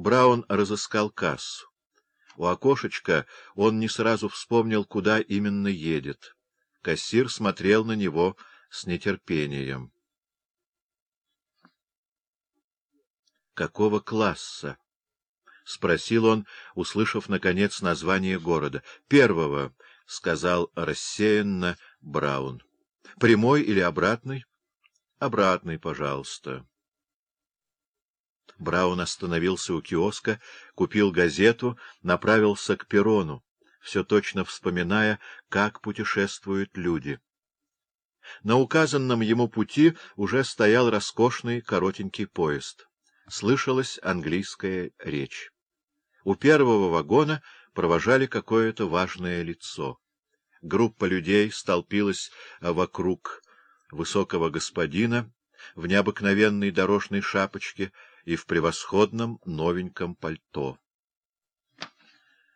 Браун разыскал кассу. У окошечка он не сразу вспомнил, куда именно едет. Кассир смотрел на него с нетерпением. «Какого класса?» — спросил он, услышав, наконец, название города. «Первого», — сказал рассеянно Браун. «Прямой или обратный?» «Обратный, пожалуйста». Браун остановился у киоска, купил газету, направился к перрону, все точно вспоминая, как путешествуют люди. На указанном ему пути уже стоял роскошный коротенький поезд. Слышалась английская речь. У первого вагона провожали какое-то важное лицо. Группа людей столпилась вокруг высокого господина в необыкновенной дорожной шапочке и в превосходном новеньком пальто.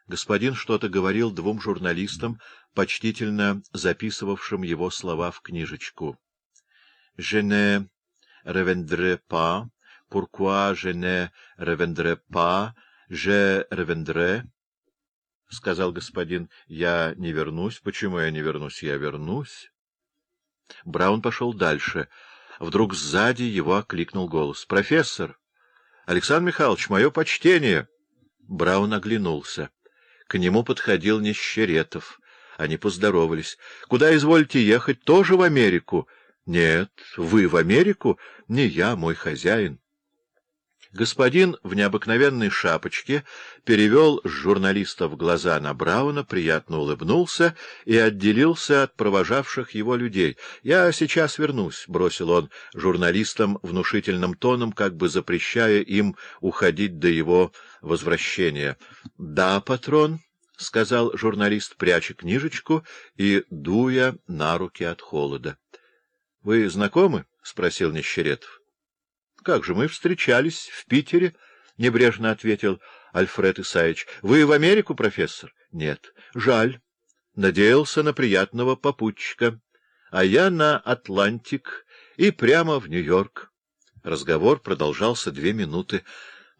Господин что-то говорил двум журналистам, почтительно записывавшим его слова в книжечку. «Je ne reviendrai pas. Pourquoi je ne reviendrai pas? Je reviendrai». — сказал господин, — я не вернусь. Почему я не вернусь? Я вернусь. Браун пошел дальше. Вдруг сзади его окликнул голос. — Профессор! Александр Михайлович, мое почтение! Браун оглянулся. К нему подходил Нищеретов. Они поздоровались. — Куда изволите ехать? Тоже в Америку? — Нет. Вы в Америку? Не я, мой хозяин. Господин в необыкновенной шапочке перевел с журналистов глаза на Брауна, приятно улыбнулся и отделился от провожавших его людей. — Я сейчас вернусь, — бросил он журналистам внушительным тоном, как бы запрещая им уходить до его возвращения. — Да, патрон, — сказал журналист, пряча книжечку и дуя на руки от холода. — Вы знакомы? — спросил Нищеретов. — Как же, мы встречались в Питере, — небрежно ответил Альфред Исаевич. — Вы в Америку, профессор? — Нет. — Жаль. Надеялся на приятного попутчика. А я на Атлантик и прямо в Нью-Йорк. Разговор продолжался две минуты.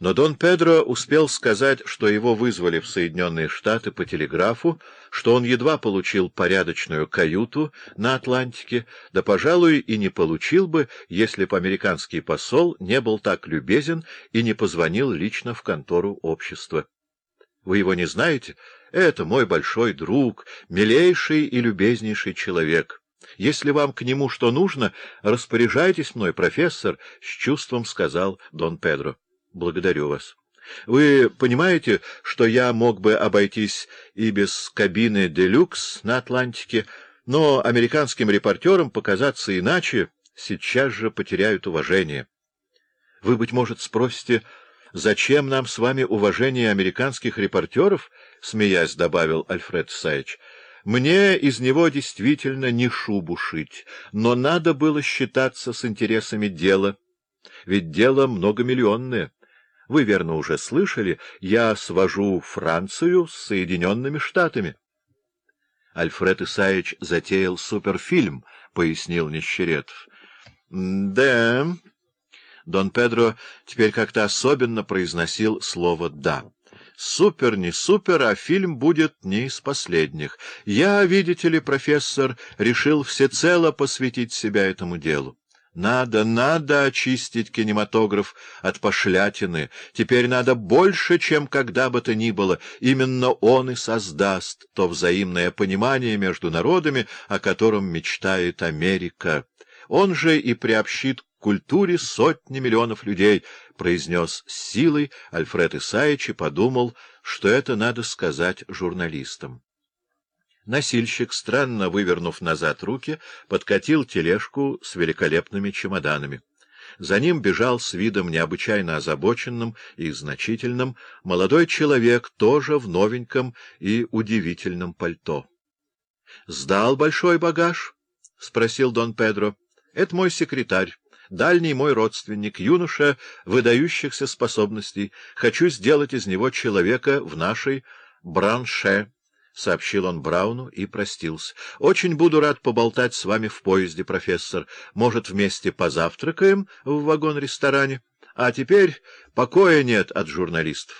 Но Дон Педро успел сказать, что его вызвали в Соединенные Штаты по телеграфу, что он едва получил порядочную каюту на Атлантике, да, пожалуй, и не получил бы, если бы американский посол не был так любезен и не позвонил лично в контору общества. Вы его не знаете? Это мой большой друг, милейший и любезнейший человек. Если вам к нему что нужно, распоряжайтесь мной, профессор, — с чувством сказал Дон Педро. Благодарю вас. Вы понимаете, что я мог бы обойтись и без кабины «Делюкс» на Атлантике, но американским репортерам показаться иначе сейчас же потеряют уважение. Вы, быть может, спросите, зачем нам с вами уважение американских репортеров? — смеясь добавил Альфред Саич. Мне из него действительно не шубу шить, но надо было считаться с интересами дела, ведь дело многомиллионное. Вы, верно, уже слышали, я свожу Францию с Соединенными Штатами. Альфред Исаевич затеял суперфильм, — пояснил Нищеретов. — Да... Дон Педро теперь как-то особенно произносил слово «да». Супер не супер, а фильм будет не из последних. Я, видите ли, профессор, решил всецело посвятить себя этому делу. Надо, надо очистить кинематограф от пошлятины. Теперь надо больше, чем когда бы то ни было. Именно он и создаст то взаимное понимание между народами, о котором мечтает Америка. Он же и приобщит к культуре сотни миллионов людей, — произнес с силой Альфред Исаевич и подумал, что это надо сказать журналистам. Носильщик, странно вывернув назад руки, подкатил тележку с великолепными чемоданами. За ним бежал с видом необычайно озабоченным и значительным молодой человек, тоже в новеньком и удивительном пальто. — Сдал большой багаж? — спросил Дон Педро. — Это мой секретарь, дальний мой родственник, юноша выдающихся способностей. Хочу сделать из него человека в нашей бранше. — сообщил он Брауну и простился. — Очень буду рад поболтать с вами в поезде, профессор. Может, вместе позавтракаем в вагон-ресторане? А теперь покоя нет от журналистов.